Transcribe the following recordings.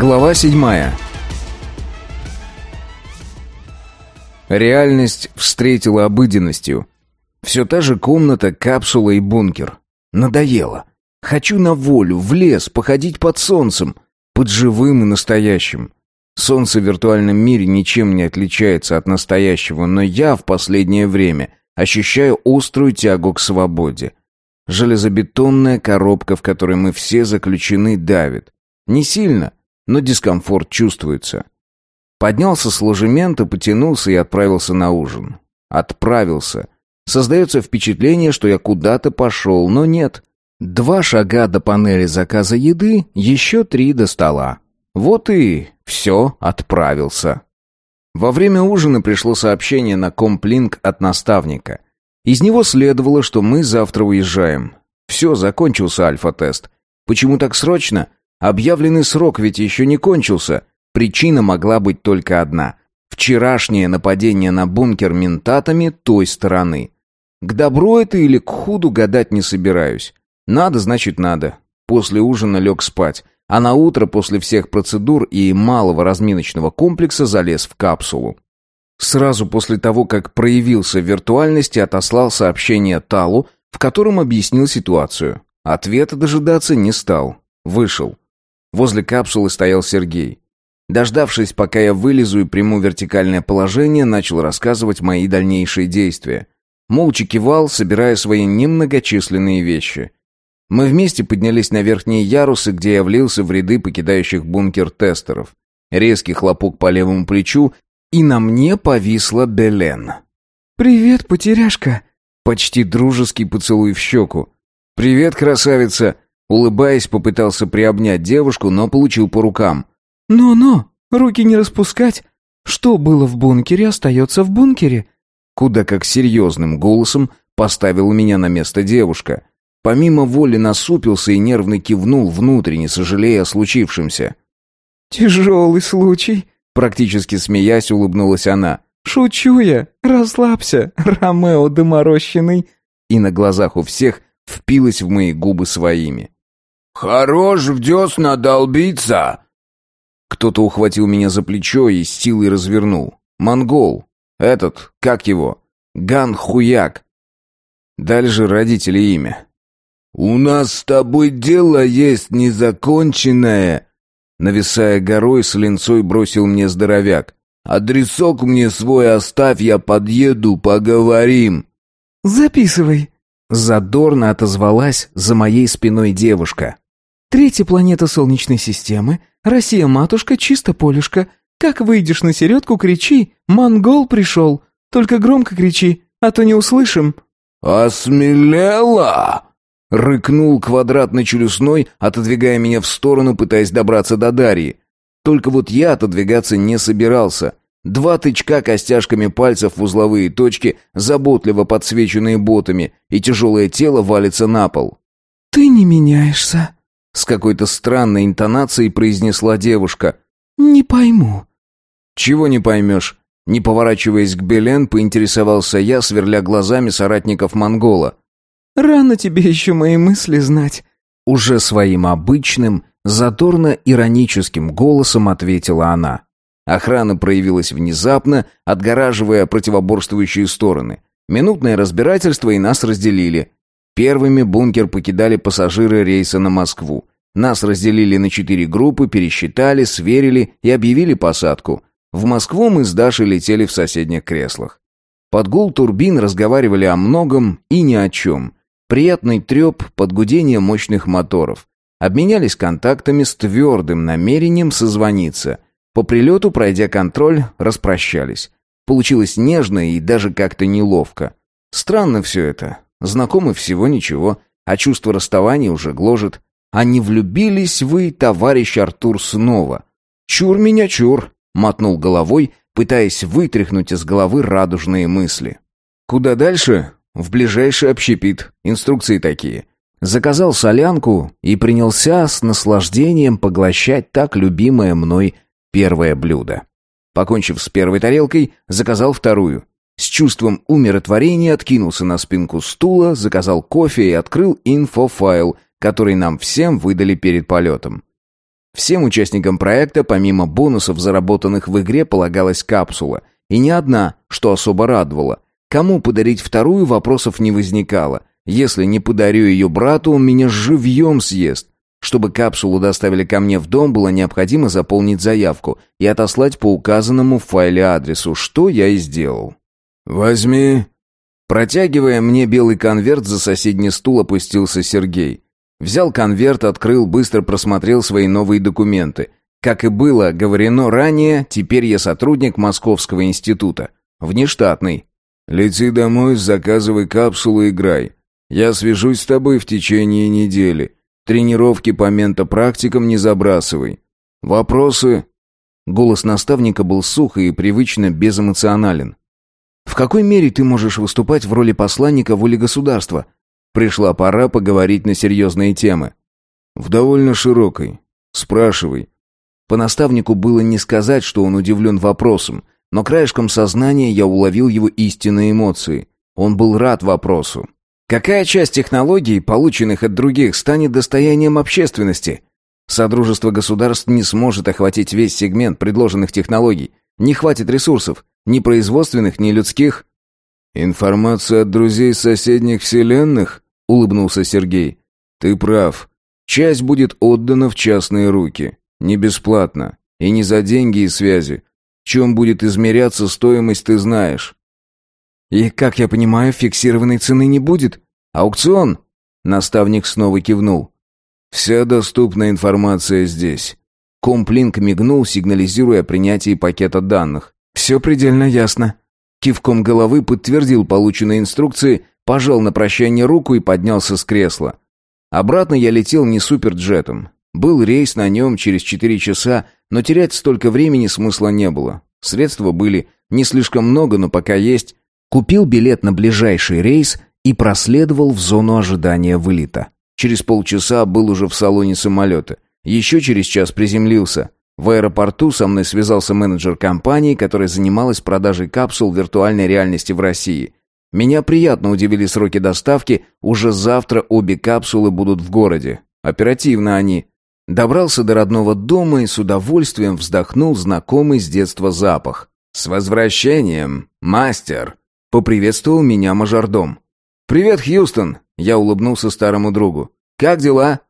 Глава седьмая. Реальность встретила обыденностью. Все та же комната, капсула и бункер. Надоело. Хочу на волю, в лес, походить под солнцем, под живым и настоящим. Солнце в виртуальном мире ничем не отличается от настоящего, но я в последнее время ощущаю острую тягу к свободе. Железобетонная коробка, в которой мы все заключены, давит. Не сильно, но дискомфорт чувствуется. Поднялся с ложемента, потянулся и отправился на ужин. Отправился. Создается впечатление, что я куда-то пошел, но нет. Два шага до панели заказа еды, еще три до стола. Вот и все, отправился. Во время ужина пришло сообщение на комплинк от наставника. Из него следовало, что мы завтра уезжаем. Все, закончился альфа-тест. Почему так срочно? Объявленный срок ведь еще не кончился. Причина могла быть только одна. Вчерашнее нападение на бункер ментатами той стороны. К добру это или к худу гадать не собираюсь. Надо, значит надо. После ужина лег спать, а на утро после всех процедур и малого разминочного комплекса залез в капсулу. Сразу после того, как проявился в виртуальности, отослал сообщение Талу, в котором объяснил ситуацию. Ответа дожидаться не стал. Вышел. Возле капсулы стоял Сергей. Дождавшись, пока я вылезу и приму вертикальное положение, начал рассказывать мои дальнейшие действия. Молча кивал, собирая свои немногочисленные вещи. Мы вместе поднялись на верхние ярусы, где я влился в ряды покидающих бункер тестеров. Резкий хлопок по левому плечу, и на мне повисла Белен. «Привет, потеряшка!» Почти дружеский поцелуй в щеку. «Привет, красавица!» Улыбаясь, попытался приобнять девушку, но получил по рукам. «Но-но, руки не распускать. Что было в бункере, остается в бункере». Куда как серьезным голосом поставила меня на место девушка. Помимо воли насупился и нервно кивнул внутренне, сожалея о случившемся. «Тяжелый случай», — практически смеясь, улыбнулась она. «Шучу я, расслабься, Ромео доморощенный». И на глазах у всех впилась в мои губы своими. «Хорош в десна долбиться!» Кто-то ухватил меня за плечо и с силой развернул. «Монгол! Этот, как его? Ган Хуяк!» Дальше родители имя. «У нас с тобой дело есть незаконченное!» Нависая горой, с линцой бросил мне здоровяк. «Адресок мне свой оставь, я подъеду, поговорим!» «Записывай!» Задорно отозвалась за моей спиной девушка. Третья планета Солнечной системы, Россия-матушка, чисто полюшка. Как выйдешь на середку, кричи «Монгол пришел!» Только громко кричи, а то не услышим». «Осмелела!» Рыкнул квадратно-челюстной, отодвигая меня в сторону, пытаясь добраться до Дарьи. Только вот я отодвигаться не собирался. Два тычка костяшками пальцев в узловые точки, заботливо подсвеченные ботами, и тяжелое тело валится на пол. «Ты не меняешься», с какой-то странной интонацией произнесла девушка. «Не пойму». «Чего не поймешь?» Не поворачиваясь к Белен, поинтересовался я, сверля глазами соратников Монгола. «Рано тебе еще мои мысли знать». Уже своим обычным, задорно-ироническим голосом ответила она. Охрана проявилась внезапно, отгораживая противоборствующие стороны. Минутное разбирательство и нас разделили. Первыми бункер покидали пассажиры рейса на Москву. Нас разделили на четыре группы, пересчитали, сверили и объявили посадку. В Москву мы с Дашей летели в соседних креслах. Под гул турбин разговаривали о многом и ни о чем. Приятный треп под гудение мощных моторов. Обменялись контактами с твердым намерением созвониться. По прилету, пройдя контроль, распрощались. Получилось нежно и даже как-то неловко. Странно все это. Знакомы всего ничего, а чувство расставания уже гложет. А не влюбились вы, товарищ Артур, снова? Чур меня, чур, мотнул головой, пытаясь вытряхнуть из головы радужные мысли. Куда дальше? В ближайший общепит. Инструкции такие. Заказал солянку и принялся с наслаждением поглощать так любимое мной первое блюдо. Покончив с первой тарелкой, заказал вторую. С чувством умиротворения откинулся на спинку стула, заказал кофе и открыл инфофайл, который нам всем выдали перед полетом. Всем участникам проекта, помимо бонусов, заработанных в игре, полагалась капсула. И не одна, что особо радовало. Кому подарить вторую, вопросов не возникало. Если не подарю ее брату, он меня живьем съест. Чтобы капсулу доставили ко мне в дом, было необходимо заполнить заявку и отослать по указанному в файле адресу, что я и сделал. «Возьми». Протягивая мне белый конверт, за соседний стул опустился Сергей. Взял конверт, открыл, быстро просмотрел свои новые документы. Как и было говорено ранее, теперь я сотрудник Московского института. Внештатный. «Лети домой, заказывай капсулу, играй. Я свяжусь с тобой в течение недели. Тренировки по ментопрактикам не забрасывай. Вопросы?» Голос наставника был сух и привычно безэмоционален. «В какой мере ты можешь выступать в роли посланника воли государства?» Пришла пора поговорить на серьезные темы. «В довольно широкой. Спрашивай». По наставнику было не сказать, что он удивлен вопросом, но краешком сознания я уловил его истинные эмоции. Он был рад вопросу. Какая часть технологий, полученных от других, станет достоянием общественности? Содружество государств не сможет охватить весь сегмент предложенных технологий. Не хватит ресурсов, ни производственных, ни людских. «Информация от друзей соседних вселенных?» — улыбнулся Сергей. «Ты прав. Часть будет отдана в частные руки. Не бесплатно. И не за деньги и связи. Чем будет измеряться стоимость, ты знаешь. «И, как я понимаю, фиксированной цены не будет? Аукцион?» Наставник снова кивнул. «Вся доступная информация здесь». Комплинк мигнул, сигнализируя о принятии пакета данных. «Все предельно ясно». Кивком головы подтвердил полученные инструкции, пожал на прощание руку и поднялся с кресла. Обратно я летел не суперджетом. Был рейс на нем через четыре часа, но терять столько времени смысла не было. Средства были не слишком много, но пока есть, Купил билет на ближайший рейс и проследовал в зону ожидания вылета. Через полчаса был уже в салоне самолета. Еще через час приземлился. В аэропорту со мной связался менеджер компании, которая занималась продажей капсул виртуальной реальности в России. Меня приятно удивили сроки доставки, уже завтра обе капсулы будут в городе. Оперативно они. Добрался до родного дома и с удовольствием вздохнул знакомый с детства запах. «С возвращением, мастер!» Поприветствовал меня мажордом. «Привет, Хьюстон!» Я улыбнулся старому другу. «Как дела?»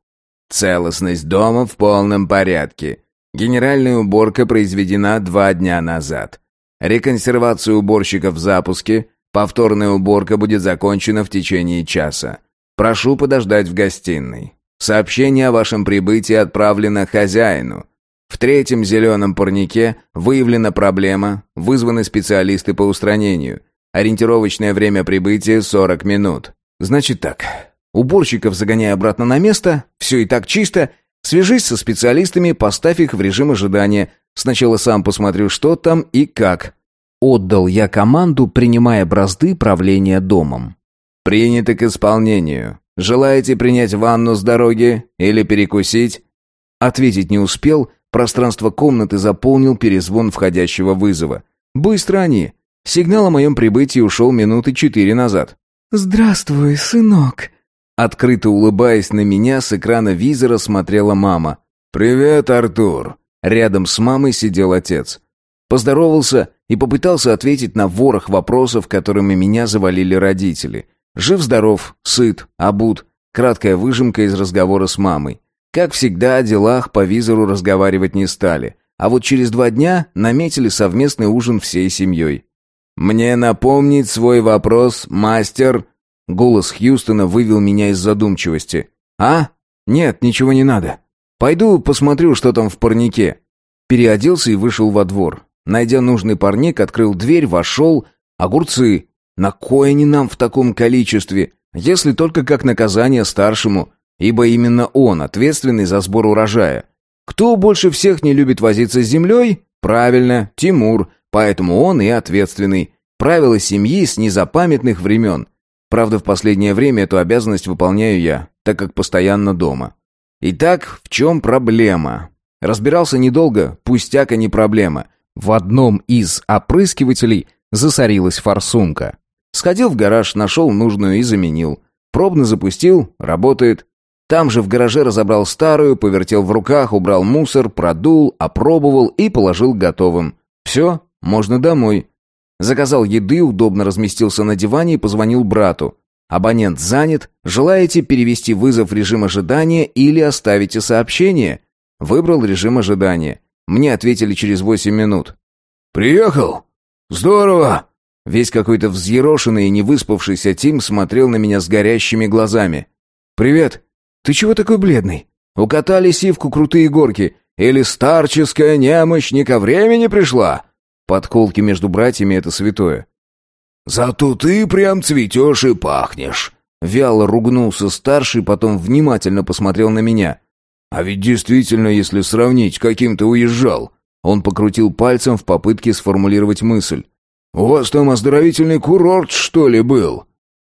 «Целостность дома в полном порядке. Генеральная уборка произведена два дня назад. Реконсервация уборщиков в запуске. Повторная уборка будет закончена в течение часа. Прошу подождать в гостиной. Сообщение о вашем прибытии отправлено хозяину. В третьем зеленом парнике выявлена проблема, вызваны специалисты по устранению. Ориентировочное время прибытия 40 минут. Значит так. Уборщиков загоняй обратно на место, все и так чисто. Свяжись со специалистами, поставь их в режим ожидания. Сначала сам посмотрю, что там и как. Отдал я команду, принимая бразды правления домом. Принято к исполнению. Желаете принять ванну с дороги или перекусить? Ответить не успел, пространство комнаты заполнил перезвон входящего вызова. Быстро они. Сигнал о моем прибытии ушел минуты четыре назад. «Здравствуй, сынок!» Открыто улыбаясь на меня, с экрана визора смотрела мама. «Привет, Артур!» Рядом с мамой сидел отец. Поздоровался и попытался ответить на ворох вопросов, которыми меня завалили родители. Жив-здоров, сыт, обут. Краткая выжимка из разговора с мамой. Как всегда, о делах по визору разговаривать не стали. А вот через два дня наметили совместный ужин всей семьей. «Мне напомнить свой вопрос, мастер?» Голос Хьюстона вывел меня из задумчивости. «А? Нет, ничего не надо. Пойду посмотрю, что там в парнике». Переоделся и вышел во двор. Найдя нужный парник, открыл дверь, вошел. Огурцы. На кое они нам в таком количестве? Если только как наказание старшему, ибо именно он ответственный за сбор урожая. Кто больше всех не любит возиться с землей? Правильно, Тимур. Поэтому он и ответственный. Правила семьи с незапамятных времен. Правда, в последнее время эту обязанность выполняю я, так как постоянно дома. Итак, в чем проблема? Разбирался недолго, пустяка не проблема. В одном из опрыскивателей засорилась форсунка. Сходил в гараж, нашел нужную и заменил. Пробно запустил, работает. Там же в гараже разобрал старую, повертел в руках, убрал мусор, продул, опробовал и положил готовым. Все, можно домой. Заказал еды, удобно разместился на диване и позвонил брату. Абонент занят. Желаете перевести вызов в режим ожидания или оставите сообщение? Выбрал режим ожидания. Мне ответили через восемь минут. «Приехал? Здорово!» Весь какой-то взъерошенный и невыспавшийся Тим смотрел на меня с горящими глазами. «Привет. Ты чего такой бледный? Укатали сивку крутые горки. Или старческая немощь не ко времени пришла?» Подколки между братьями — это святое. «Зато ты прям цветешь и пахнешь!» Вяло ругнулся старший, потом внимательно посмотрел на меня. «А ведь действительно, если сравнить, каким ты уезжал...» Он покрутил пальцем в попытке сформулировать мысль. «У вас там оздоровительный курорт, что ли, был?»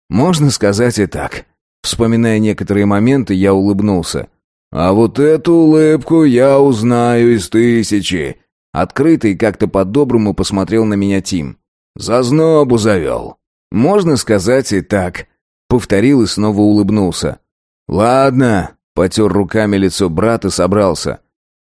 «Можно сказать и так». Вспоминая некоторые моменты, я улыбнулся. «А вот эту улыбку я узнаю из тысячи!» Открытый как-то по-доброму посмотрел на меня Тим. «Зазнобу завел». «Можно сказать и так». Повторил и снова улыбнулся. «Ладно», — потер руками лицо брат и собрался.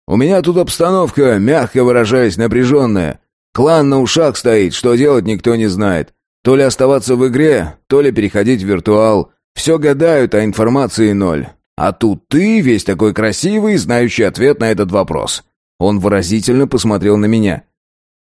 «У меня тут обстановка, мягко выражаясь, напряженная. Клан на ушах стоит, что делать никто не знает. То ли оставаться в игре, то ли переходить в виртуал. Все гадают, а информации ноль. А тут ты, весь такой красивый, знающий ответ на этот вопрос. Он выразительно посмотрел на меня.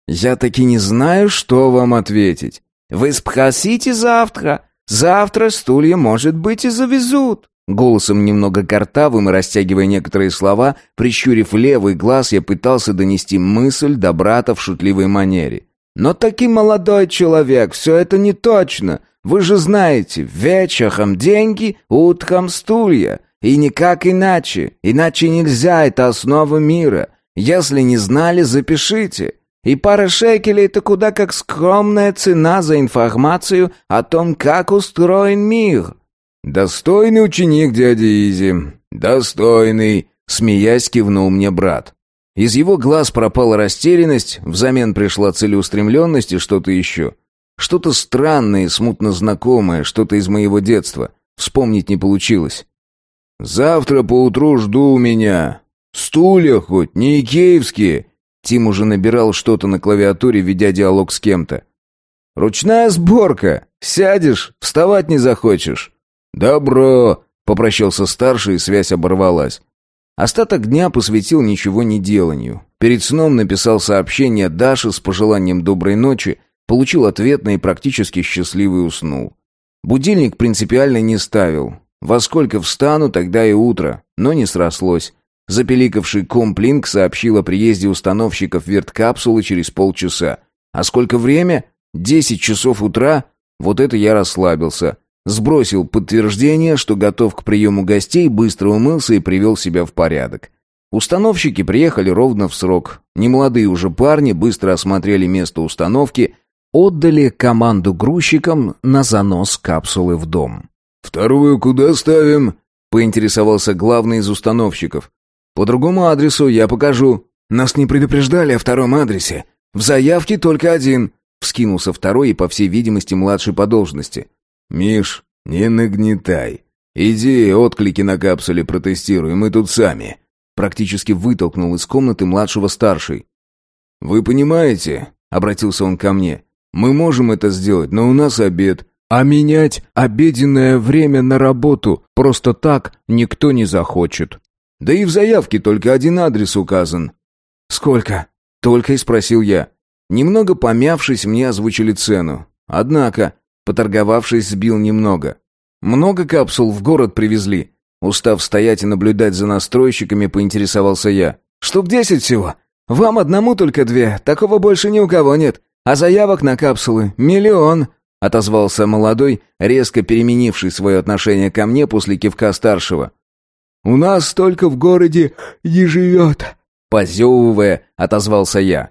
«Я таки не знаю, что вам ответить. Вы спросите завтра. Завтра стулья, может быть, и завезут». Голосом немного картавым и растягивая некоторые слова, прищурив левый глаз, я пытался донести мысль до брата в шутливой манере. «Но таки молодой человек, все это не точно. Вы же знаете, вечером деньги, утром стулья. И никак иначе. Иначе нельзя, это основа мира. Если не знали, запишите. И пара шекелей — это куда как скромная цена за информацию о том, как устроен мир». «Достойный ученик дяди Изи, достойный», — смеясь кивнул мне брат. Из его глаз пропала растерянность, взамен пришла целеустремленность и что-то еще. Что-то странное смутно знакомое, что-то из моего детства. Вспомнить не получилось. «Завтра поутру жду меня. Стулья хоть, не икеевские». Тим уже набирал что-то на клавиатуре, ведя диалог с кем-то. «Ручная сборка. Сядешь, вставать не захочешь». «Добро!» — попрощался старший, и связь оборвалась. Остаток дня посвятил ничего не деланию. Перед сном написал сообщение Даше с пожеланием доброй ночи, получил ответный и практически счастливый уснул. Будильник принципиально не ставил. Во сколько встану, тогда и утро, но не срослось. Запеликавший комплинк сообщил о приезде установщиков верткапсулы через полчаса. А сколько время? Десять часов утра? Вот это я расслабился. Сбросил подтверждение, что готов к приему гостей, быстро умылся и привел себя в порядок. Установщики приехали ровно в срок. Немолодые уже парни быстро осмотрели место установки, отдали команду грузчикам на занос капсулы в дом. «Вторую куда ставим?» — поинтересовался главный из установщиков. «По другому адресу я покажу». «Нас не предупреждали о втором адресе. В заявке только один», — вскинулся второй и, по всей видимости, младший по должности. «Миш, не нагнетай. Иди отклики на капсуле протестируй, мы тут сами». Практически вытолкнул из комнаты младшего старший. «Вы понимаете?» — обратился он ко мне. «Мы можем это сделать, но у нас обед, а менять обеденное время на работу просто так никто не захочет. Да и в заявке только один адрес указан». «Сколько?» — только и спросил я. Немного помявшись, мне озвучили цену. Однако Поторговавшись, сбил немного. Много капсул в город привезли. Устав стоять и наблюдать за настройщиками, поинтересовался я. «Штук десять всего. Вам одному только две, такого больше ни у кого нет. А заявок на капсулы — миллион», — отозвался молодой, резко переменивший свое отношение ко мне после кивка старшего. «У нас столько в городе не живет», — позевывая, отозвался я.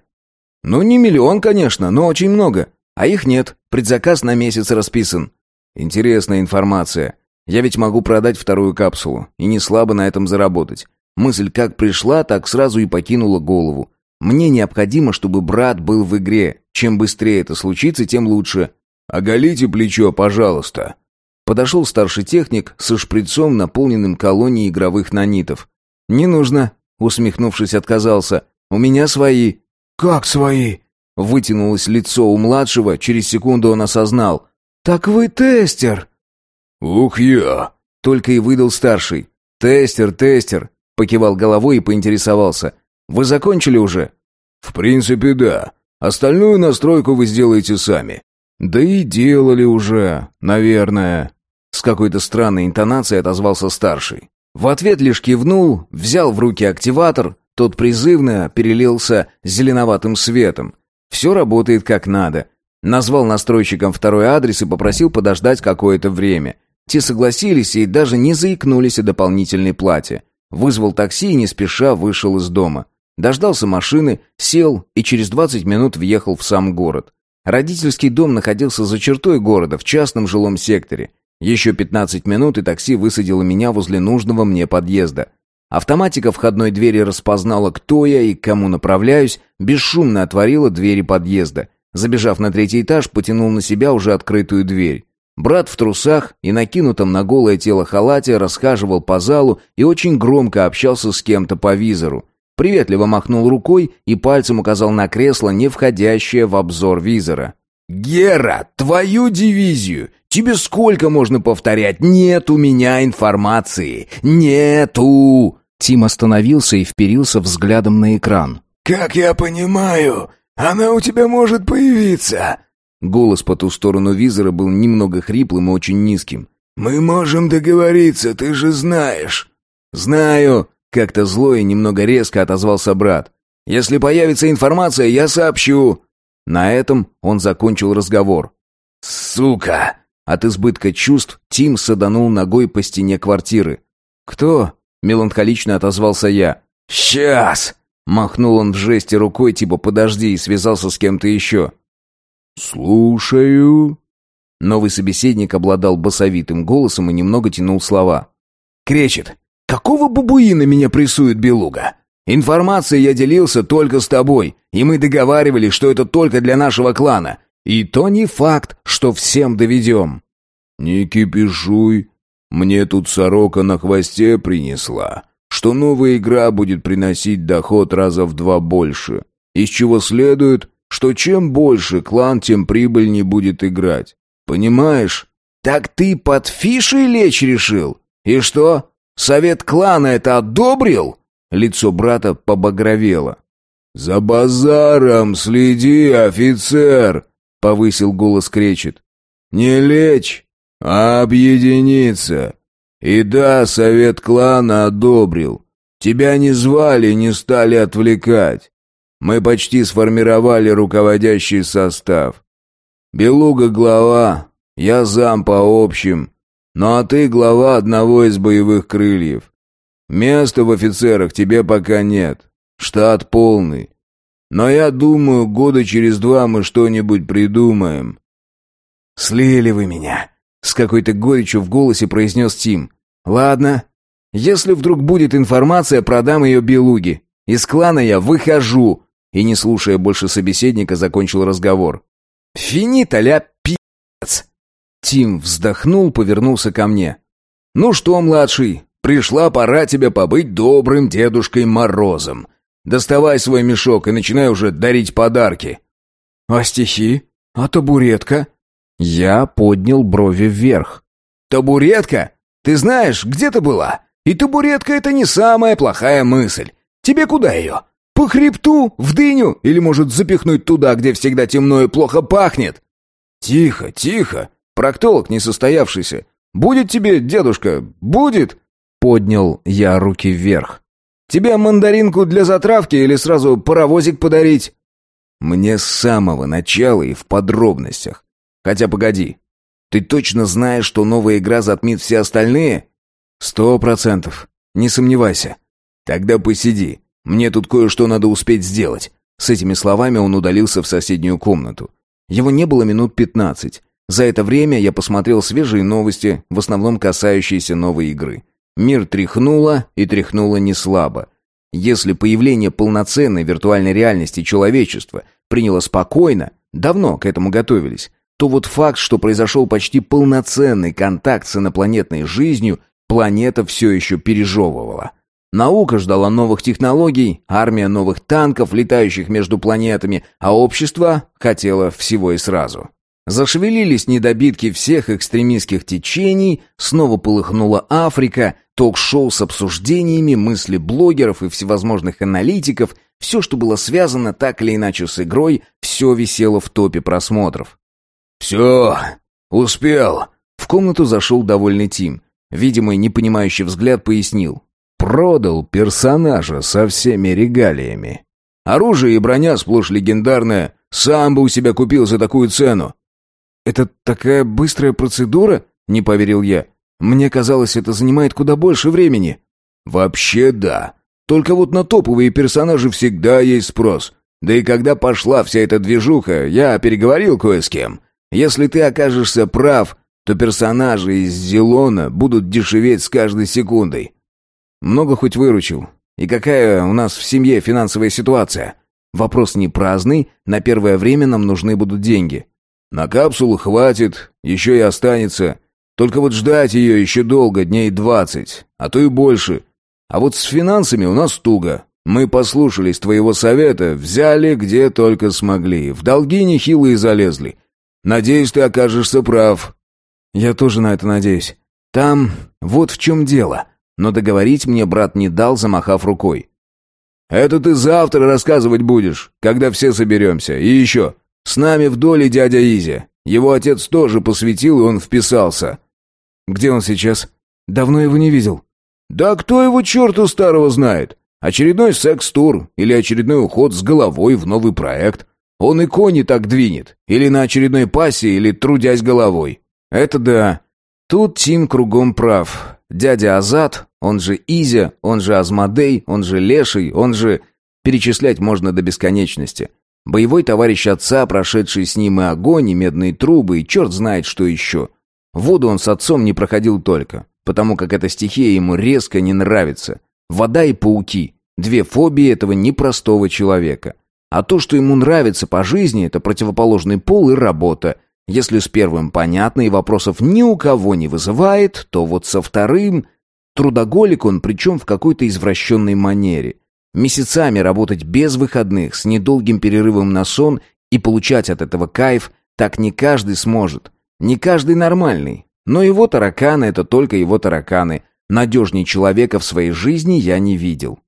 «Ну, не миллион, конечно, но очень много. А их нет, предзаказ на месяц расписан. Интересная информация. Я ведь могу продать вторую капсулу и не слабо на этом заработать. Мысль как пришла, так сразу и покинула голову. Мне необходимо, чтобы брат был в игре. Чем быстрее это случится, тем лучше. Оголите плечо, пожалуйста. Подошел старший техник со шприцом, наполненным колонией игровых нанитов. «Не нужно», — усмехнувшись, отказался. «У меня свои». «Как свои?» Вытянулось лицо у младшего, через секунду он осознал. «Так вы тестер!» «Ух я!» Только и выдал старший. «Тестер, тестер!» Покивал головой и поинтересовался. «Вы закончили уже?» «В принципе, да. Остальную настройку вы сделаете сами». «Да и делали уже, наверное». С какой-то странной интонацией отозвался старший. В ответ лишь кивнул, взял в руки активатор, тот призывно перелился зеленоватым светом. Все работает как надо. Назвал настройщикам второй адрес и попросил подождать какое-то время. Те согласились и даже не заикнулись о дополнительной плате. Вызвал такси и не спеша вышел из дома. Дождался машины, сел и через 20 минут въехал в сам город. Родительский дом находился за чертой города, в частном жилом секторе. Еще 15 минут, и такси высадило меня возле нужного мне подъезда. Автоматика входной двери распознала, кто я и к кому направляюсь, бесшумно отворила двери подъезда. Забежав на третий этаж, потянул на себя уже открытую дверь. Брат в трусах и накинутом на голое тело халате расхаживал по залу и очень громко общался с кем-то по визору. Приветливо махнул рукой и пальцем указал на кресло, не входящее в обзор визора. «Гера, твою дивизию! Тебе сколько можно повторять? Нет у меня информации! Нету!» Тим остановился и вперился взглядом на экран. «Как я понимаю, она у тебя может появиться!» Голос по ту сторону визора был немного хриплым и очень низким. «Мы можем договориться, ты же знаешь!» «Знаю!» — как-то зло и немного резко отозвался брат. «Если появится информация, я сообщу!» На этом он закончил разговор. «Сука!» От избытка чувств Тим саданул ногой по стене квартиры. «Кто?» — меланхолично отозвался я. «Сейчас!» — махнул он в жесте рукой, типа «подожди» и связался с кем-то еще. «Слушаю». Новый собеседник обладал басовитым голосом и немного тянул слова. «Кречет, какого бабуина меня прессует белуга? Информацией я делился только с тобой, и мы договаривались, что это только для нашего клана. И то не факт, что всем доведем». «Не кипишуй. Мне тут сорока на хвосте принесла, что новая игра будет приносить доход раза в два больше, из чего следует, что чем больше клан, тем прибыльнее будет играть. Понимаешь? Так ты под фишей лечь решил? И что? Совет клана это одобрил? Лицо брата побагровело. За базаром следи, офицер, повысил голос кречет. Не лечь, а объединиться. И да, совет клана одобрил. Тебя не звали, не стали отвлекать. Мы почти сформировали руководящий состав. Белуга глава, я зам по общим, ну а ты глава одного из боевых крыльев. Места в офицерах тебе пока нет, штат полный. Но я думаю, года через два мы что-нибудь придумаем. Слили вы меня, с какой-то горечью в голосе произнес Тим. Ладно, если вдруг будет информация, продам ее Белуге. Из клана я выхожу, и, не слушая больше собеседника, закончил разговор. «Финита ля пи***ц!» Тим вздохнул, повернулся ко мне. «Ну что, младший, пришла пора тебе побыть добрым Дедушкой Морозом. Доставай свой мешок и начинай уже дарить подарки». «А стихи? А табуретка?» Я поднял брови вверх. «Табуретка? Ты знаешь, где ты была? И табуретка — это не самая плохая мысль. Тебе куда ее? По хребту, в дыню, или, может, запихнуть туда, где всегда темно и плохо пахнет? Тихо, тихо, проктолог несостоявшийся. Будет тебе, дедушка, будет? Поднял я руки вверх. Тебе мандаринку для затравки или сразу паровозик подарить? Мне с самого начала и в подробностях. Хотя погоди, ты точно знаешь, что новая игра затмит все остальные? Сто процентов, не сомневайся. Тогда посиди, мне тут кое-что надо успеть сделать». С этими словами он удалился в соседнюю комнату. Его не было минут пятнадцать. За это время я посмотрел свежие новости, в основном касающиеся новой игры. Мир тряхнуло, и тряхнуло не слабо. Если появление полноценной виртуальной реальности человечества приняло спокойно, давно к этому готовились, то вот факт, что произошел почти полноценный контакт с инопланетной жизнью, планета все еще пережевывала. Наука ждала новых технологий, армия новых танков, летающих между планетами, а общество хотело всего и сразу. Зашевелились недобитки всех экстремистских течений, снова полыхнула Африка, ток-шоу с обсуждениями, мысли блогеров и всевозможных аналитиков, все, что было связано так или иначе с игрой, все висело в топе просмотров. «Все, успел!» В комнату зашел довольный Тим. Видимо, непонимающий взгляд пояснил. Продал персонажа со всеми регалиями. Оружие и броня сплошь легендарная. Сам бы у себя купил за такую цену. «Это такая быстрая процедура?» — не поверил я. «Мне казалось, это занимает куда больше времени». «Вообще да. Только вот на топовые персонажи всегда есть спрос. Да и когда пошла вся эта движуха, я переговорил кое с кем. Если ты окажешься прав, то персонажи из Зелона будут дешеветь с каждой секундой. Много хоть выручил? И какая у нас в семье финансовая ситуация? Вопрос не праздный, на первое время нам нужны будут деньги. На капсулу хватит, еще и останется. Только вот ждать ее еще долго, дней двадцать, а то и больше. А вот с финансами у нас туго. Мы послушались твоего совета, взяли где только смогли, в долги нехилые залезли. Надеюсь, ты окажешься прав. Я тоже на это надеюсь. Там вот в чем дело. Но договорить мне брат не дал, замахав рукой. «Это ты завтра рассказывать будешь, когда все соберемся. И еще, с нами в доле дядя Изя. Его отец тоже посвятил, и он вписался». «Где он сейчас? Давно его не видел». «Да кто его черту старого знает? Очередной секс-тур или очередной уход с головой в новый проект. Он и кони так двинет. Или на очередной пасе, или трудясь головой». «Это да. Тут Тим кругом прав. Дядя Азат, он же Изя, он же Азмадей, он же Леший, он же... Перечислять можно до бесконечности. Боевой товарищ отца, прошедший с ним и огонь, и медные трубы, и черт знает что еще. Воду он с отцом не проходил только, потому как эта стихия ему резко не нравится. Вода и пауки — две фобии этого непростого человека. А то, что ему нравится по жизни, это противоположный пол и работа. Если с первым понятно и вопросов ни у кого не вызывает, то вот со вторым... Трудоголик он, причем в какой-то извращенной манере. Месяцами работать без выходных, с недолгим перерывом на сон и получать от этого кайф, так не каждый сможет. Не каждый нормальный. Но его тараканы — это только его тараканы. Надежней человека в своей жизни я не видел.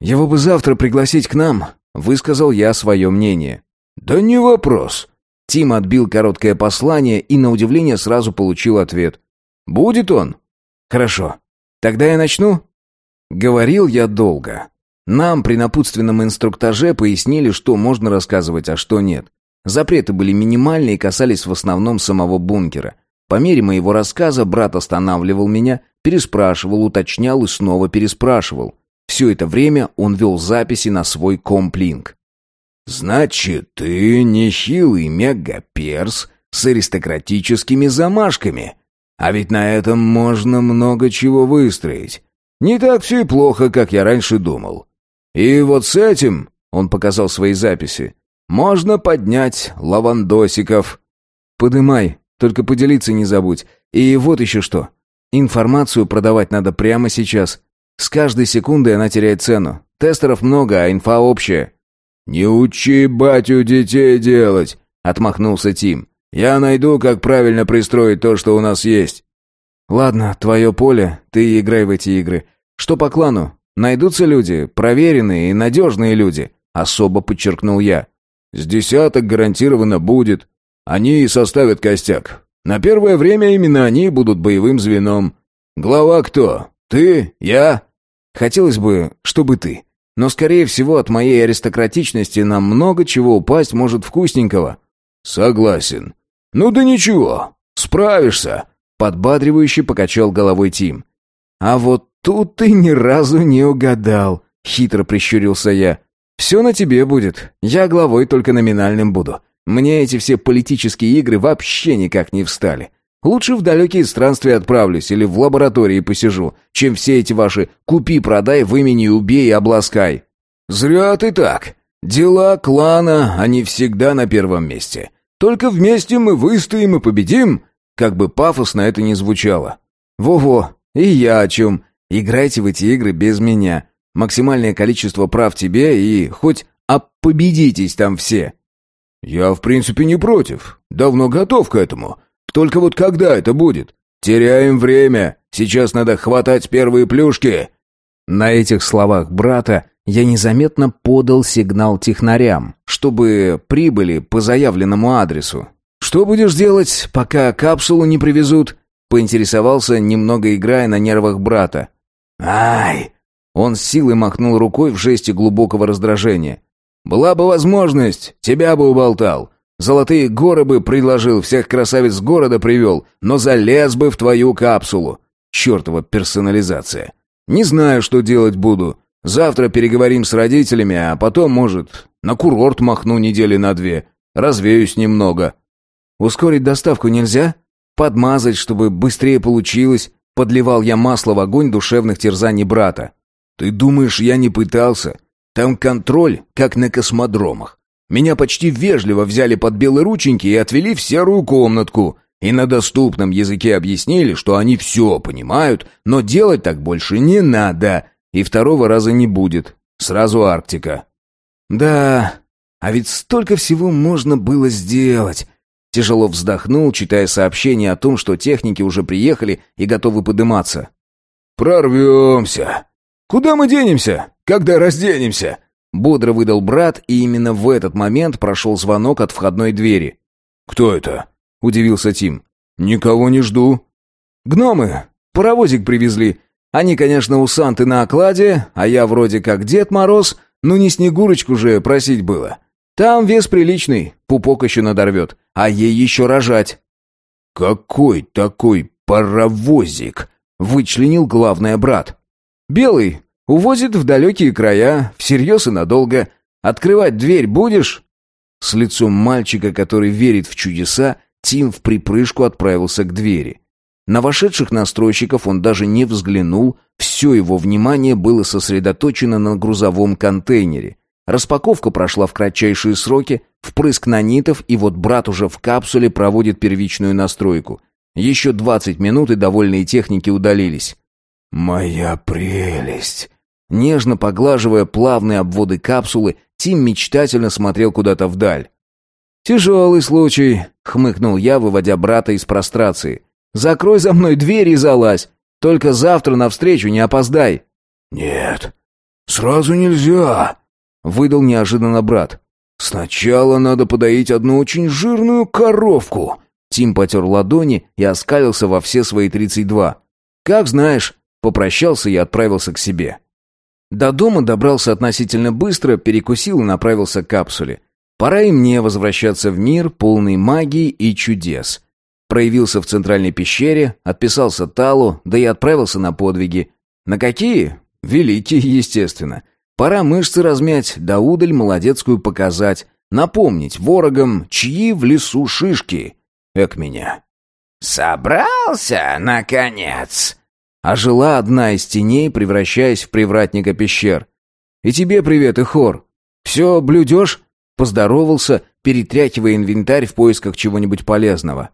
«Его бы завтра пригласить к нам», — высказал я свое мнение. «Да не вопрос», Тим отбил короткое послание и, на удивление, сразу получил ответ. «Будет он?» «Хорошо. Тогда я начну?» Говорил я долго. Нам при напутственном инструктаже пояснили, что можно рассказывать, а что нет. Запреты были минимальные и касались в основном самого бункера. По мере моего рассказа брат останавливал меня, переспрашивал, уточнял и снова переспрашивал. Все это время он вел записи на свой комплинк. «Значит, ты нехилый мегаперс с аристократическими замашками. А ведь на этом можно много чего выстроить. Не так все и плохо, как я раньше думал. И вот с этим, — он показал свои записи, — можно поднять лавандосиков». «Подымай, только поделиться не забудь. И вот еще что. Информацию продавать надо прямо сейчас. С каждой секундой она теряет цену. Тестеров много, а инфа общая». «Не учи батю детей делать», — отмахнулся Тим. «Я найду, как правильно пристроить то, что у нас есть». «Ладно, твое поле, ты играй в эти игры. Что по клану? Найдутся люди, проверенные и надежные люди», — особо подчеркнул я. «С десяток гарантированно будет. Они и составят костяк. На первое время именно они будут боевым звеном. Глава кто? Ты? Я?» «Хотелось бы, чтобы ты», но, скорее всего, от моей аристократичности нам много чего упасть может вкусненького». «Согласен. Ну да ничего, справишься», — подбадривающе покачал головой Тим. «А вот тут ты ни разу не угадал», — хитро прищурился я. «Все на тебе будет. Я главой только номинальным буду. Мне эти все политические игры вообще никак не встали. Лучше в далекие странствия отправлюсь или в лаборатории посижу, чем все эти ваши «купи-продай, вымени, убей и обласкай». «Зря ты так. Дела клана, они всегда на первом месте. Только вместе мы выстоим и победим!» Как бы пафосно это ни звучало. «Во-во, и я о чем. Играйте в эти игры без меня. Максимальное количество прав тебе и хоть победитесь там все». «Я, в принципе, не против. Давно готов к этому. Только вот когда это будет? Теряем время. Сейчас надо хватать первые плюшки». На этих словах брата я незаметно подал сигнал технарям, чтобы прибыли по заявленному адресу. «Что будешь делать, пока капсулу не привезут?» Поинтересовался, немного играя на нервах брата. «Ай!» Он с силой махнул рукой в жесте глубокого раздражения. «Была бы возможность, тебя бы уболтал. Золотые горы бы предложил, всех красавиц города привел, но залез бы в твою капсулу. Чертова персонализация. Не знаю, что делать буду. Завтра переговорим с родителями, а потом, может, на курорт махну недели на две. Развеюсь немного». «Ускорить доставку нельзя?» Подмазать, чтобы быстрее получилось, подливал я масло в огонь душевных терзаний брата. Ты думаешь, я не пытался? Там контроль, как на космодромах. Меня почти вежливо взяли под белые рученьки и отвели в серую комнатку. И на доступном языке объяснили, что они все понимают, но делать так больше не надо. И второго раза не будет. Сразу Арктика. Да, а ведь столько всего можно было сделать. Тяжело вздохнул, читая сообщение о том, что техники уже приехали и готовы подниматься. «Прорвемся! Куда мы денемся, когда разденемся?» Бодро выдал брат, и именно в этот момент прошел звонок от входной двери. «Кто это?» — удивился Тим. «Никого не жду». «Гномы. Паровозик привезли. Они, конечно, у Санты на окладе, а я вроде как Дед Мороз, но не Снегурочку же просить было. Там вес приличный, пупок еще надорвет, а ей еще рожать». «Какой такой паровозик?» — вычленил главный брат. «Белый. Увозит в далекие края, всерьез и надолго. Открывать дверь будешь?» С лицом мальчика, который верит в чудеса, Тим в припрыжку отправился к двери. На вошедших настройщиков он даже не взглянул, все его внимание было сосредоточено на грузовом контейнере. Распаковка прошла в кратчайшие сроки, впрыск нанитов, и вот брат уже в капсуле проводит первичную настройку. Еще двадцать минут, и довольные техники удалились. «Моя прелесть!» Нежно поглаживая плавные обводы капсулы, Тим мечтательно смотрел куда-то вдаль. «Тяжелый случай», — хмыкнул я, выводя брата из прострации. «Закрой за мной дверь и залазь. Только завтра навстречу не опоздай». «Нет, сразу нельзя», Выдал неожиданно брат. «Сначала надо подоить одну очень жирную коровку». Тим потер ладони и оскалился во все свои тридцать два. «Как знаешь», — попрощался и отправился к себе. До дома добрался относительно быстро, перекусил и направился к капсуле. Пора и мне возвращаться в мир, полный магии и чудес. Проявился в центральной пещере, отписался Талу, да и отправился на подвиги. На какие? Великие, естественно. Пора мышцы размять, да удаль молодецкую показать, напомнить ворогам, чьи в лесу шишки. Эк меня. «Собрался, наконец!» Ожила одна из теней, превращаясь в привратника пещер. «И тебе привет, Ихор. Все блюдешь?» Поздоровался, перетряхивая инвентарь в поисках чего-нибудь полезного.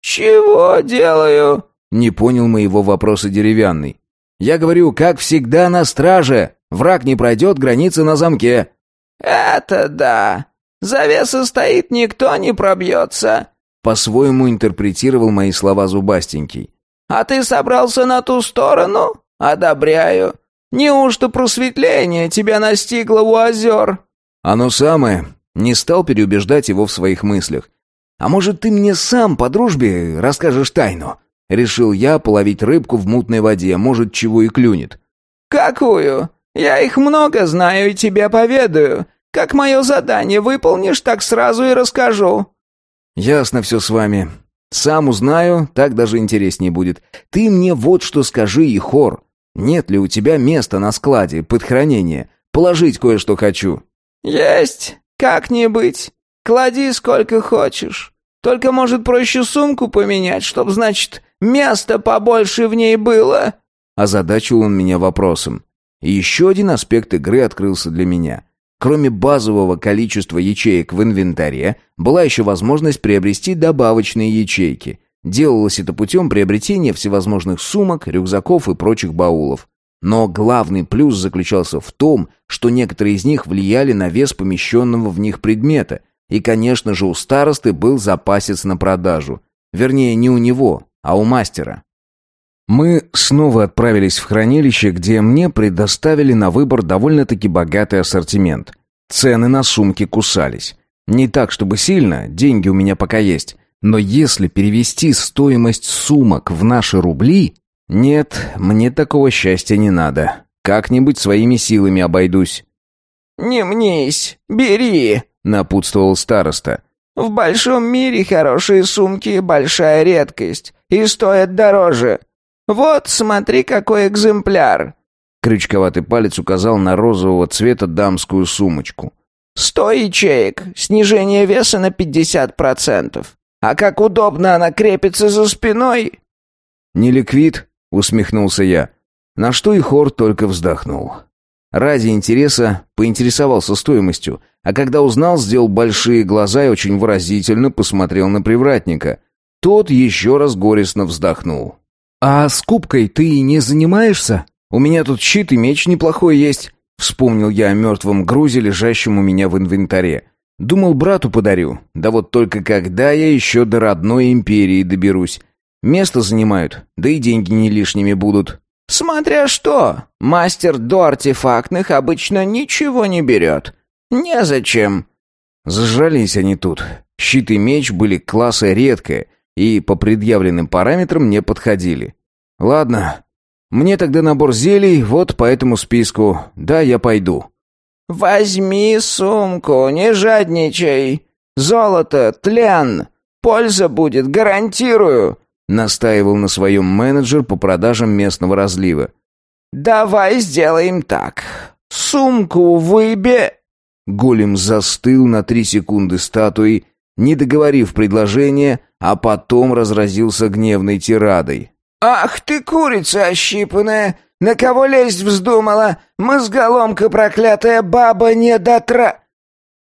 «Чего делаю?» Не понял моего вопроса деревянный. «Я говорю, как всегда на страже!» Враг не пройдет, границы на замке». «Это да. Завеса стоит, никто не пробьется», — по-своему интерпретировал мои слова Зубастенький. «А ты собрался на ту сторону? Одобряю. Неужто просветление тебя настигло у озер?» «Оно самое». Не стал переубеждать его в своих мыслях. «А может, ты мне сам по дружбе расскажешь тайну?» Решил я половить рыбку в мутной воде, может, чего и клюнет. «Какую? Я их много знаю и тебе поведаю. Как мое задание выполнишь, так сразу и расскажу». «Ясно все с вами. Сам узнаю, так даже интереснее будет. Ты мне вот что скажи, Ихор. Нет ли у тебя места на складе под хранение? Положить кое-что хочу». «Есть. Как не быть. Клади сколько хочешь. Только, может, проще сумку поменять, чтоб, значит, места побольше в ней было?» Озадачил он меня вопросом. И еще один аспект игры открылся для меня. Кроме базового количества ячеек в инвентаре, была еще возможность приобрести добавочные ячейки. Делалось это путем приобретения всевозможных сумок, рюкзаков и прочих баулов. Но главный плюс заключался в том, что некоторые из них влияли на вес помещенного в них предмета. И, конечно же, у старосты был запасец на продажу. Вернее, не у него, а у мастера. Мы снова отправились в хранилище, где мне предоставили на выбор довольно-таки богатый ассортимент. Цены на сумки кусались. Не так, чтобы сильно, деньги у меня пока есть. Но если перевести стоимость сумок в наши рубли... Нет, мне такого счастья не надо. Как-нибудь своими силами обойдусь. «Не мнись, бери», — напутствовал староста. «В большом мире хорошие сумки — большая редкость и стоят дороже. «Вот, смотри, какой экземпляр!» Крючковатый палец указал на розового цвета дамскую сумочку. «Сто ячеек, снижение веса на пятьдесят процентов. А как удобно она крепится за спиной!» «Не ликвид?» — усмехнулся я. На что и хор только вздохнул. Ради интереса поинтересовался стоимостью, а когда узнал, сделал большие глаза и очень выразительно посмотрел на привратника. Тот еще раз горестно вздохнул. «А скупкой ты не занимаешься? У меня тут щит и меч неплохой есть». Вспомнил я о мертвом грузе, лежащем у меня в инвентаре. Думал, брату подарю. Да вот только когда я еще до родной империи доберусь? Место занимают, да и деньги не лишними будут. «Смотря что, мастер до артефактных обычно ничего не берет. Незачем». Зажрались они тут. Щит и меч были класса редкое — и по предъявленным параметрам не подходили. Ладно, мне тогда набор зелий вот по этому списку. Да, я пойду. Возьми сумку, не жадничай. Золото, тлен. Польза будет, гарантирую, настаивал на своем менеджер по продажам местного разлива. Давай сделаем так. Сумку выбе... Голем застыл на три секунды статуей, не договорив предложение, а потом разразился гневной тирадой. «Ах ты, курица ощипанная! На кого лезть вздумала? Мозголомка проклятая баба не дотра...»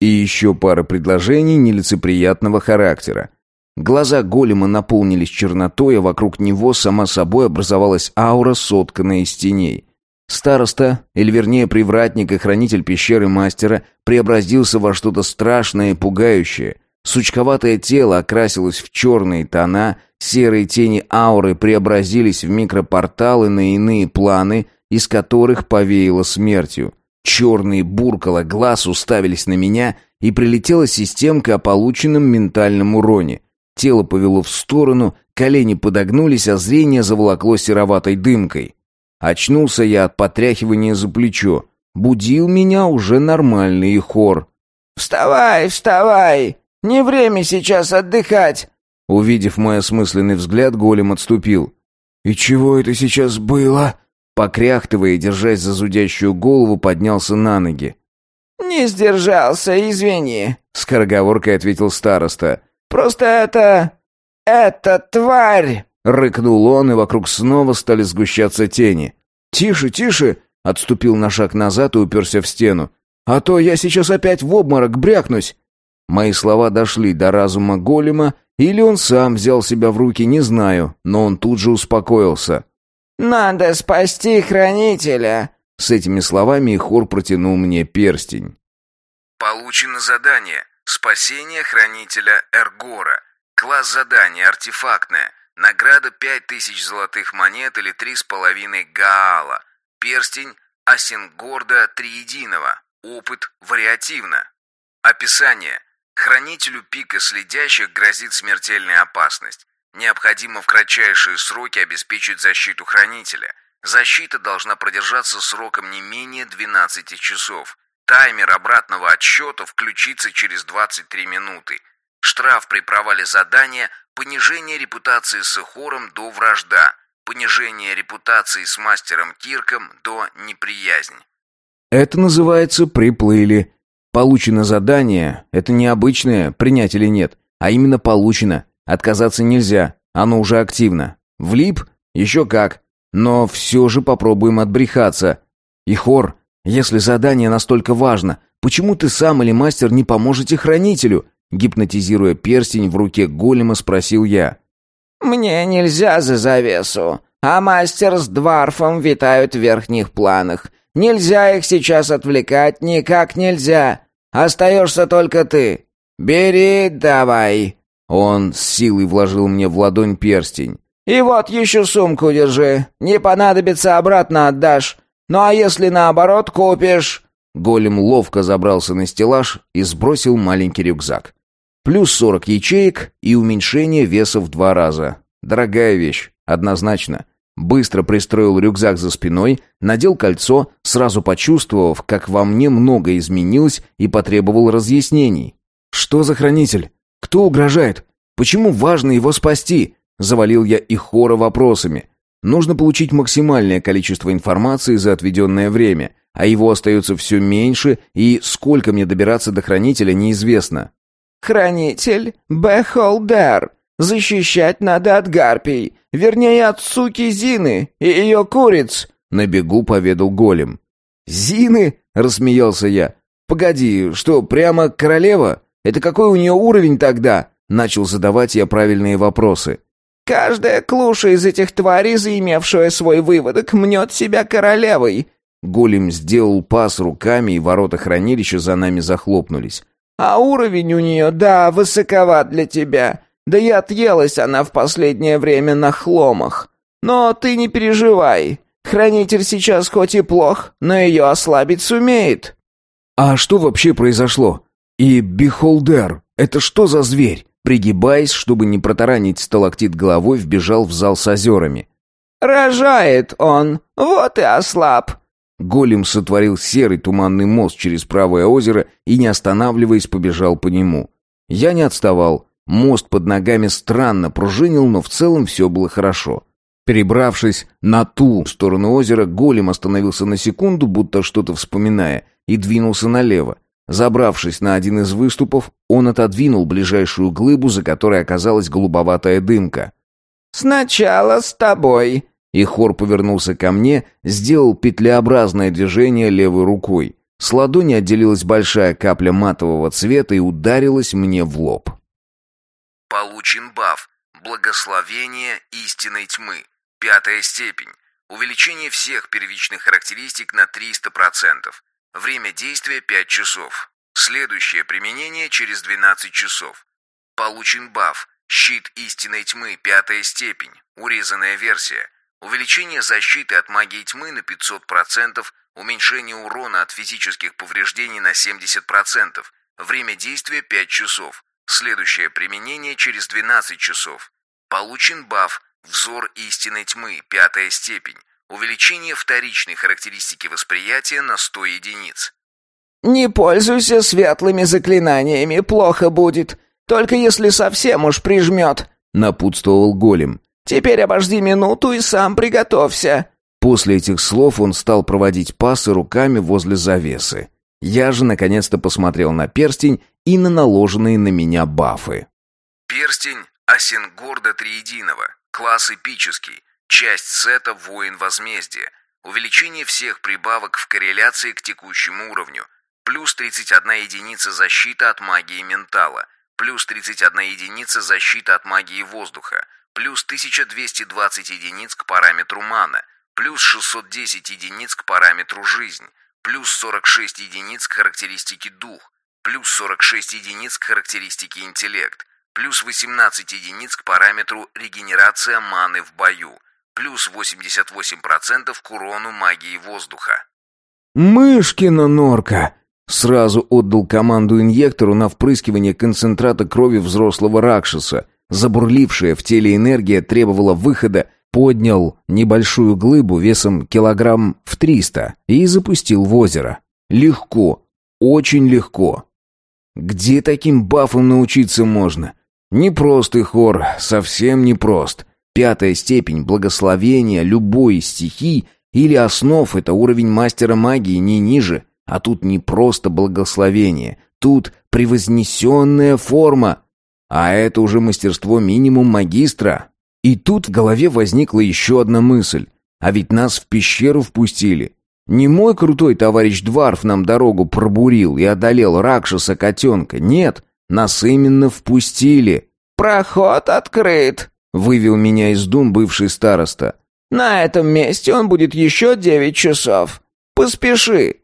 И еще пара предложений нелицеприятного характера. Глаза голема наполнились чернотой, а вокруг него сама собой образовалась аура, сотканная из теней. Староста, или вернее привратник и хранитель пещеры мастера, преобразился во что-то страшное и пугающее — Сучковатое тело окрасилось в черные тона, серые тени ауры преобразились в микропорталы на иные планы, из которых повеяло смертью. Черные буркала глаз уставились на меня, и прилетела системка о полученном ментальном уроне. Тело повело в сторону, колени подогнулись, а зрение заволокло сероватой дымкой. Очнулся я от потряхивания за плечо. Будил меня уже нормальный хор. «Вставай, вставай!» Не время сейчас отдыхать!» Увидев мой осмысленный взгляд, голем отступил. «И чего это сейчас было?» Покряхтывая держась за зудящую голову, поднялся на ноги. «Не сдержался, извини», — скороговоркой ответил староста. «Просто это... это тварь!» Рыкнул он, и вокруг снова стали сгущаться тени. «Тише, тише!» — отступил на шаг назад и уперся в стену. «А то я сейчас опять в обморок брякнусь!» Мои слова дошли до разума голема, или он сам взял себя в руки, не знаю, но он тут же успокоился. «Надо спасти хранителя!» С этими словами Хор протянул мне перстень. «Получено задание. Спасение хранителя Эргора. Класс задания артефактное. Награда пять тысяч золотых монет или три с половиной гаала. Перстень Асенгорда Триединого. Опыт вариативно. Описание. Хранителю пика следящих грозит смертельная опасность. Необходимо в кратчайшие сроки обеспечить защиту хранителя. Защита должна продержаться сроком не менее 12 часов. Таймер обратного отсчета включится через 23 минуты. Штраф при провале задания – понижение репутации с Эхором до вражда, понижение репутации с мастером Кирком до неприязнь. Это называется «приплыли». Получено задание — это не обычное принять или нет, а именно получено. Отказаться нельзя, оно уже активно. Влип? Еще как. Но все же попробуем отбрехаться. И хор, если задание настолько важно, Почему ты сам или мастер не поможете хранителю?» Гипнотизируя перстень в руке голема, спросил я. «Мне нельзя за завесу, а мастер с дварфом витают в верхних планах. Нельзя их сейчас отвлекать, никак нельзя. Остаешься только ты. Бери давай». Он с силой вложил мне в ладонь перстень. «И вот еще сумку держи. Не понадобится, обратно отдашь. Ну а если наоборот купишь...» Голем ловко забрался на стеллаж и сбросил маленький рюкзак. Плюс сорок ячеек и уменьшение веса в два раза. Дорогая вещь, однозначно. Быстро пристроил рюкзак за спиной, надел кольцо, сразу почувствовав, как во мне много изменилось и потребовал разъяснений. «Что за хранитель? Кто угрожает? Почему важно его спасти?» Завалил я их хора вопросами. Нужно получить максимальное количество информации за отведенное время, а его остается все меньше, и сколько мне добираться до хранителя, неизвестно. «Хранитель Бехолдер. Защищать надо от гарпий, вернее, от суки Зины и ее куриц», — на бегу поведал голем. «Зины?» — рассмеялся я. «Погоди, что, прямо королева? Это какой у нее уровень тогда?» Начал задавать я правильные вопросы. «Каждая клуша из этих тварей, заимевшая свой выводок, мнет себя королевой», Голем сделал пас руками, и ворота хранилища за нами захлопнулись. «А уровень у нее, да, высоковат для тебя. Да и отъелась она в последнее время на хломах. Но ты не переживай. Хранитель сейчас хоть и плох, но ее ослабить сумеет». «А что вообще произошло? И Бихолдер, это что за зверь?» Пригибаясь, чтобы не протаранить сталактит головой, вбежал в зал с озерами. «Рожает он, вот и ослаб. Голем сотворил серый туманный мост через правое озеро и, не останавливаясь, побежал по нему. Я не отставал. Мост под ногами странно пружинил, но в целом все было хорошо. Перебравшись на ту сторону озера, голем остановился на секунду, будто что-то вспоминая, и двинулся налево. Забравшись на один из выступов, он отодвинул ближайшую глыбу, за которой оказалась голубоватая дымка. «Сначала с тобой», и хор повернулся ко мне, сделал петлеобразное движение левой рукой. С ладони отделилась большая капля матового цвета и ударилась мне в лоб. Получен баф. Благословение истинной тьмы. Пятая степень. Увеличение всех первичных характеристик на 300%. Время действия 5 часов. Следующее применение через 12 часов. Получен баф. Щит истинной тьмы. Пятая степень. Урезанная версия. Увеличение защиты от магии тьмы на 500%, уменьшение урона от физических повреждений на 70%. Время действия 5 часов. Следующее применение через 12 часов. Получен баф «Взор истинной тьмы», пятая степень. Увеличение вторичной характеристики восприятия на 100 единиц. «Не пользуйся светлыми заклинаниями, плохо будет. Только если совсем уж прижмет», — напутствовал голем. Теперь обожди минуту и сам приготовься». После этих слов он стал проводить пасы руками возле завесы. Я же наконец-то посмотрел на перстень и на наложенные на меня бафы. Перстень Асенгорда Триединого. Класс эпический. Часть сета Воин Возмездия. Увеличение всех прибавок в корреляции к текущему уровню. Плюс 31 единица защиты от магии ментала. Плюс 31 единица защиты от магии воздуха плюс 1220 единиц к параметру мана, плюс 610 единиц к параметру жизнь, плюс 46 единиц к характеристике дух, плюс 46 единиц к характеристике интеллект, плюс 18 единиц к параметру регенерация маны в бою, плюс 88% к урону магии воздуха. «Мышкина норка!» Сразу отдал команду инъектору на впрыскивание концентрата крови взрослого Ракшаса, Забурлившая в теле энергия требовала выхода, поднял небольшую глыбу весом килограмм в триста и запустил в озеро. Легко, очень легко. Где таким бафом научиться можно? Непростый хор, совсем непрост. Пятая степень благословения любой из или основ — это уровень мастера магии не ниже. А тут не просто благословение, тут превознесенная форма — а это уже мастерство минимум магистра. И тут в голове возникла еще одна мысль. А ведь нас в пещеру впустили. Не мой крутой товарищ Дварф нам дорогу пробурил и одолел Ракшаса-котенка. Нет, нас именно впустили. «Проход открыт», — вывел меня из дум бывший староста. «На этом месте он будет еще девять часов. Поспеши».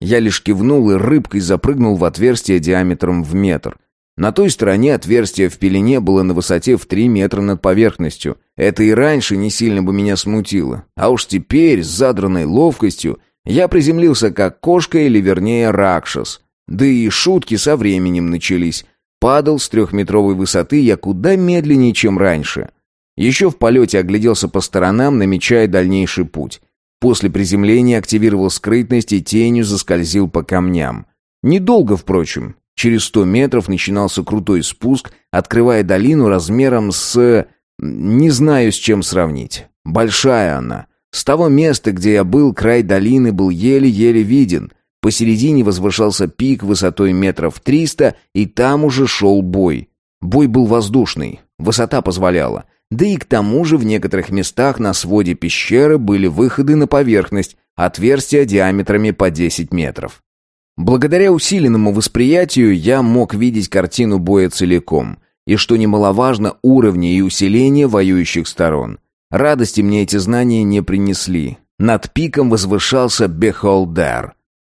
Я лишь кивнул и рыбкой запрыгнул в отверстие диаметром в метр. На той стороне отверстие в пелене было на высоте в три метра над поверхностью. Это и раньше не сильно бы меня смутило. А уж теперь, с задранной ловкостью, я приземлился как кошка или, вернее, ракшас. Да и шутки со временем начались. Падал с трехметровой высоты я куда медленнее, чем раньше. Еще в полете огляделся по сторонам, намечая дальнейший путь. После приземления активировал скрытность и тенью заскользил по камням. Недолго, впрочем. Через сто метров начинался крутой спуск, открывая долину размером с... Не знаю, с чем сравнить. Большая она. С того места, где я был, край долины был еле-еле виден. Посередине возвышался пик высотой метров триста, и там уже шел бой. Бой был воздушный, высота позволяла. Да и к тому же в некоторых местах на своде пещеры были выходы на поверхность, отверстия диаметрами по 10 метров. Благодаря усиленному восприятию я мог видеть картину боя целиком, и, что немаловажно, уровни и усиления воюющих сторон. Радости мне эти знания не принесли. Над пиком возвышался Бехолдер.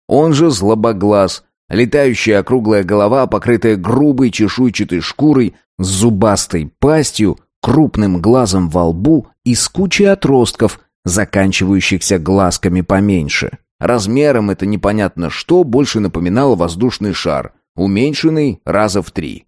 Он же Злобоглаз, летающая округлая голова, покрытая грубой чешуйчатой шкурой, с зубастой пастью, крупным глазом во лбу и с кучей отростков, заканчивающихся глазками поменьше. Размером это непонятно что больше напоминало воздушный шар, уменьшенный раза в три.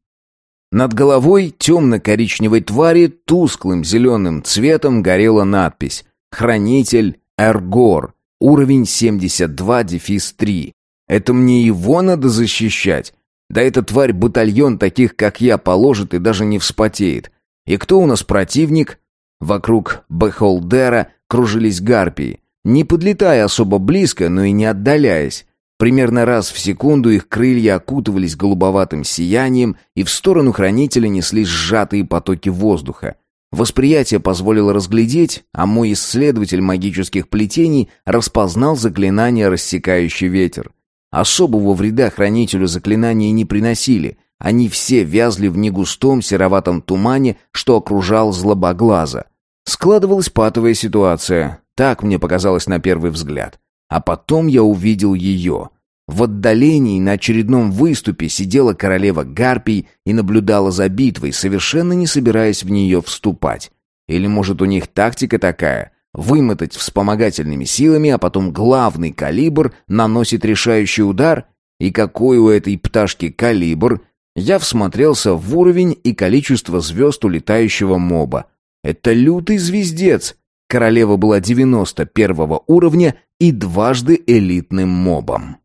Над головой темно-коричневой твари тусклым зеленым цветом горела надпись «Хранитель Эргор», уровень 72-3. Это мне его надо защищать. Да эта тварь батальон таких, как я, положит и даже не вспотеет. И кто у нас противник? Вокруг Бехолдера кружились гарпии. Не подлетая особо близко, но и не отдаляясь. Примерно раз в секунду их крылья окутывались голубоватым сиянием, и в сторону хранителя неслись сжатые потоки воздуха. Восприятие позволило разглядеть, а мой исследователь магических плетений распознал заклинание «Рассекающий ветер». Особого вреда хранителю заклинания не приносили, они все вязли в негустом сероватом тумане, что окружал злобоглаза. Складывалась патовая ситуация. Так мне показалось на первый взгляд. А потом я увидел ее. В отдалении на очередном выступе сидела королева Гарпий и наблюдала за битвой, совершенно не собираясь в нее вступать. Или, может, у них тактика такая — вымотать вспомогательными силами, а потом главный калибр наносит решающий удар? И какой у этой пташки калибр? Я всмотрелся в уровень и количество звезд улетающего моба. Это лютый звездец. Королева была 91 уровня и дважды элитным мобом.